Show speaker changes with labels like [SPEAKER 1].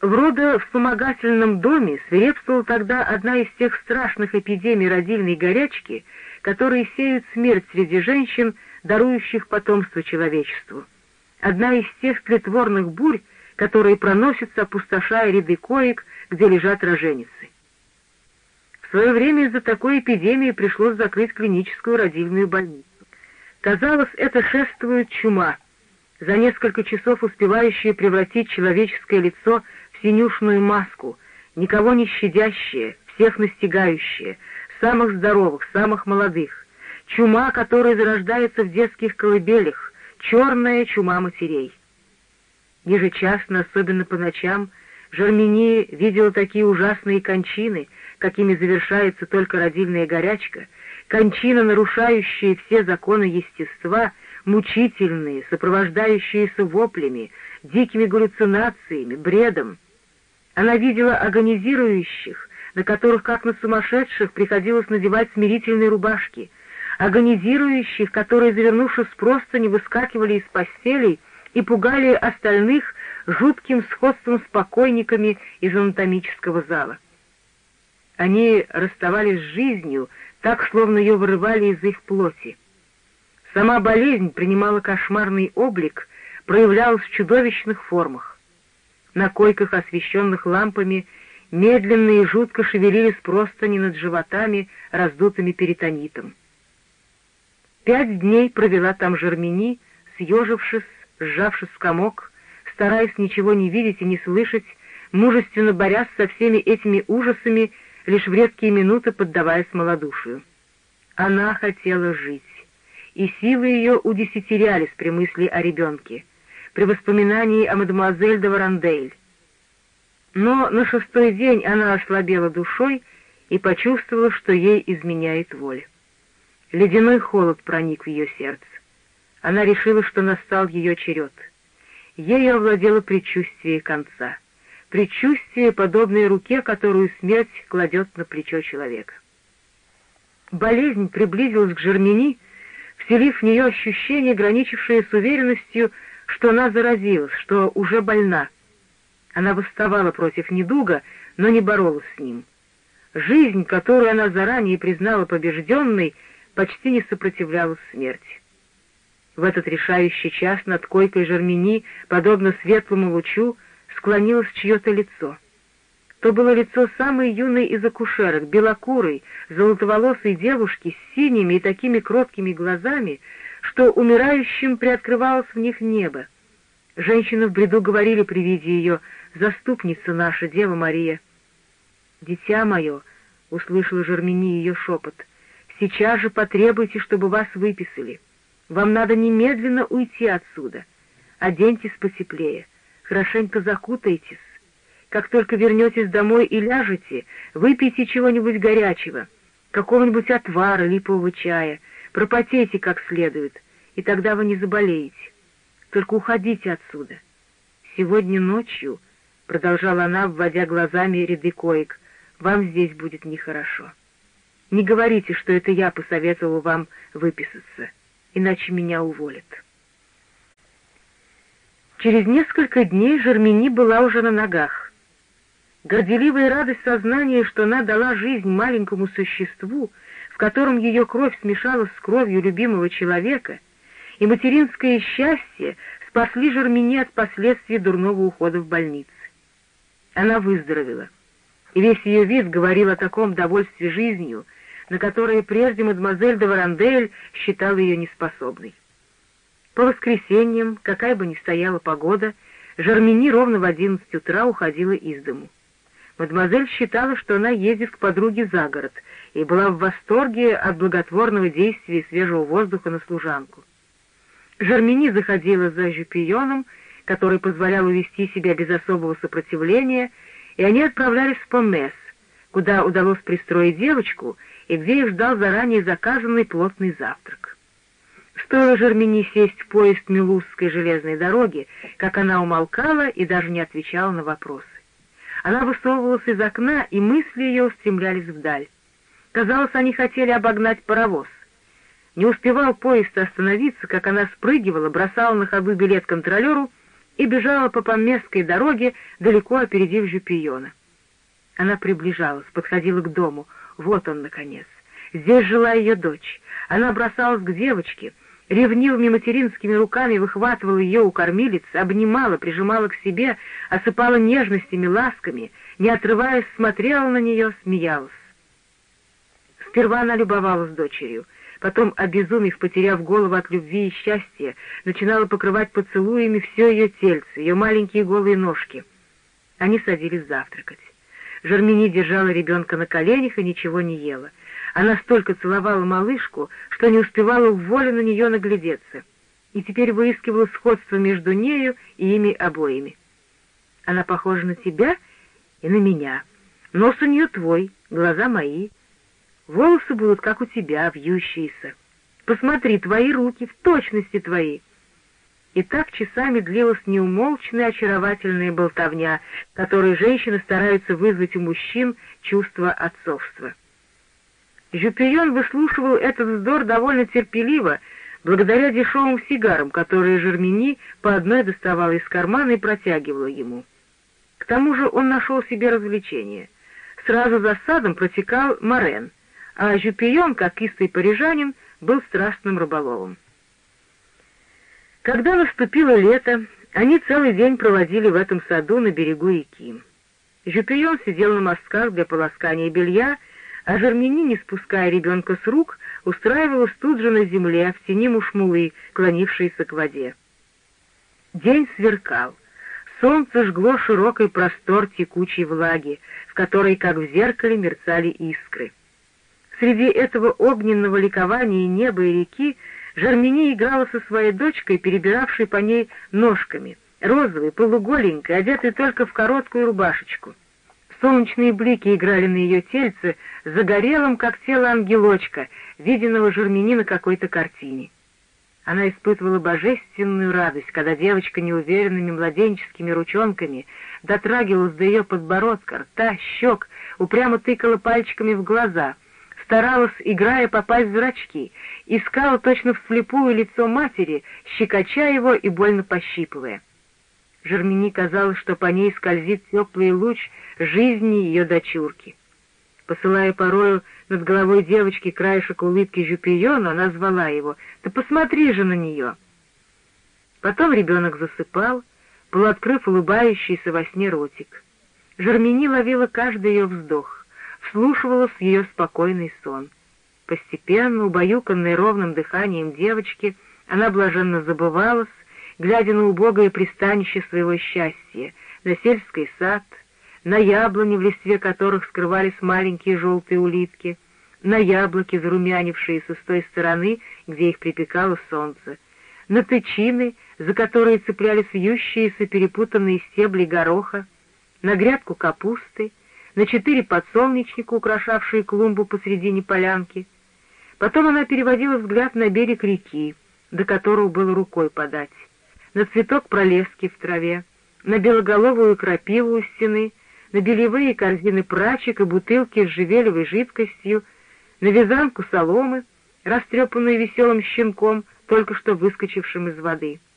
[SPEAKER 1] В родовспомогательном доме свирепствовала тогда одна из тех страшных эпидемий родильной горячки, которые сеют смерть среди женщин, дарующих потомство человечеству. Одна из тех тлетворных бурь, которые проносятся, опустошая ряды коек, где лежат роженицы. В свое время из-за такой эпидемии пришлось закрыть клиническую родильную больницу. Казалось, это шествует чума, за несколько часов успевающая превратить человеческое лицо в синюшную маску, никого не щадящее, всех настигающее, самых здоровых, самых молодых, чума, которая зарождается в детских колыбелях, черная чума матерей. Ежечасно, особенно по ночам, Жермени видела такие ужасные кончины, какими завершается только родильная горячка, кончина, нарушающая все законы естества, мучительные, сопровождающиеся воплями, дикими галлюцинациями, бредом. Она видела агонизирующих, на которых, как на сумасшедших, приходилось надевать смирительные рубашки, агонизирующих, которые, завернувшись просто, не выскакивали из постелей и пугали остальных жутким сходством с покойниками из анатомического зала. Они расставались с жизнью, так, словно ее вырывали из их плоти. Сама болезнь принимала кошмарный облик, проявлялась в чудовищных формах. На койках, освещенных лампами, медленно и жутко шевелились просто не над животами, раздутыми перитонитом. Пять дней провела там Жермени, съежившись, сжавшись в комок, стараясь ничего не видеть и не слышать, мужественно борясь со всеми этими ужасами, лишь в редкие минуты поддаваясь малодушию. Она хотела жить, и силы ее удесятерялись при мысли о ребенке, при воспоминании о мадемуазель де Варандель. Но на шестой день она ослабела душой и почувствовала, что ей изменяет воля. Ледяной холод проник в ее сердце. Она решила, что настал ее черед. Ею овладело предчувствие конца — предчувствие, подобное руке, которую смерть кладет на плечо человека. Болезнь приблизилась к Жермени, вселив в нее ощущение, граничившее с уверенностью, что она заразилась, что уже больна. Она восставала против недуга, но не боролась с ним. Жизнь, которую она заранее признала побежденной, почти не сопротивлялась смерти. В этот решающий час над койкой Жермени, подобно светлому лучу, склонилось чье-то лицо. То было лицо самой юной из акушерок, белокурой, золотоволосой девушки с синими и такими кроткими глазами, что умирающим приоткрывалось в них небо. Женщины в бреду говорили при виде ее «Заступница наша, Дева Мария». «Дитя мое», — услышала Жермени ее шепот, — «сейчас же потребуйте, чтобы вас выписали. Вам надо немедленно уйти отсюда. Оденьтесь потеплее» хорошенько закутайтесь. Как только вернетесь домой и ляжете, выпейте чего-нибудь горячего, какого-нибудь отвара, липового чая, пропотейте как следует, и тогда вы не заболеете. Только уходите отсюда. Сегодня ночью, — продолжала она, вводя глазами ряды коек, — вам здесь будет нехорошо. Не говорите, что это я посоветовал вам выписаться, иначе меня уволят». Через несколько дней Жермени была уже на ногах. Горделивая радость сознания, что она дала жизнь маленькому существу, котором ее кровь смешалась с кровью любимого человека, и материнское счастье спасли Жермени от последствий дурного ухода в больницу. Она выздоровела, и весь ее вид говорил о таком довольстве жизнью, на которое прежде мадемуазель де Варандель считала ее неспособной. По воскресеньям, какая бы ни стояла погода, Жармини ровно в одиннадцать утра уходила из дому. Мадемуазель считала, что она ездит к подруге за город, и была в восторге от благотворного действия свежего воздуха на служанку. Жармини заходила за жупионом, который позволял увести себя без особого сопротивления, и они отправлялись в Помес, куда удалось пристроить девочку и где их ждал заранее заказанный плотный завтрак. Стоило Жермени сесть в поезд Милузской железной дороги, как она умолкала и даже не отвечала на вопросы. Она высовывалась из окна, и мысли ее устремлялись вдаль. Казалось, они хотели обогнать паровоз. Не успевал поезд остановиться, как она спрыгивала, бросала на ходу билет контролеру и бежала по поместской дороге, далеко опередив Жупиона. Она приближалась, подходила к дому. Вот он, наконец. Здесь жила ее дочь. Она бросалась к девочке, ревнивыми материнскими руками выхватывала ее у кормилицы, обнимала, прижимала к себе, осыпала нежностями, ласками, не отрываясь, смотрела на нее, смеялась. Сперва она любовалась дочерью, потом, обезумев, потеряв голову от любви и счастья, начинала покрывать поцелуями все ее тельце, ее маленькие голые ножки. Они садились завтракать. Жермени держала ребенка на коленях и ничего не ела. Она столько целовала малышку, что не успевала в воле на нее наглядеться, и теперь выискивала сходство между нею и ими обоими. Она похожа на тебя и на меня. Нос у нее твой, глаза мои. Волосы будут, как у тебя, вьющиеся. Посмотри, твои руки в точности твои. И так часами длилась неумолчная очаровательная болтовня, которой женщины стараются вызвать у мужчин чувство отцовства. Жюпион выслушивал этот вздор довольно терпеливо, благодаря дешевым сигарам, которые Жермени по одной доставала из кармана и протягивала ему. К тому же он нашел себе развлечение. Сразу за садом протекал Морен, а Жюпион, как истый парижанин, был страстным рыболовом. Когда наступило лето, они целый день проводили в этом саду на берегу реки. Жюпион сидел на мостках для полоскания белья, а Жермени, не спуская ребенка с рук, устраивалась тут же на земле, в тени мушмулы, клонившиеся к воде. День сверкал. Солнце жгло широкий простор текучей влаги, в которой, как в зеркале, мерцали искры. Среди этого огненного ликования неба и реки Жермени играла со своей дочкой, перебиравшей по ней ножками, розовой, полуголенькой, одетой только в короткую рубашечку. Солнечные блики играли на ее тельце, загорелым, как тело ангелочка, виденного Жермени на какой-то картине. Она испытывала божественную радость, когда девочка неуверенными младенческими ручонками дотрагивалась до ее подбородка, рта, щек, упрямо тыкала пальчиками в глаза, старалась, играя, попасть в зрачки, искала точно вслепую лицо матери, щекоча его и больно пощипывая. Жермени казалось, что по ней скользит теплый луч жизни ее дочурки. Посылая порою над головой девочки краешек улыбки Жупиона, она звала его «Да посмотри же на нее!». Потом ребенок засыпал, полуоткрыв улыбающийся во сне ротик. Жермени ловила каждый ее вздох, вслушивалась в ее спокойный сон. Постепенно, убаюканной ровным дыханием девочки, она блаженно забывалась, глядя на убогое пристанище своего счастья, на сельский сад, на яблони, в листве которых скрывались маленькие желтые улитки, на яблоки, зарумянившиеся с той стороны, где их припекало солнце, на тычины, за которые цеплялись вьющиеся перепутанные стебли гороха, на грядку капусты, на четыре подсолнечника, украшавшие клумбу посредине полянки. Потом она переводила взгляд на берег реки, до которого было рукой подать на цветок пролески в траве, на белоголовую крапиву у стены, на белевые корзины прачек и бутылки с живелевой жидкостью, на вязанку соломы, растрепанную веселым щенком, только что выскочившим из воды —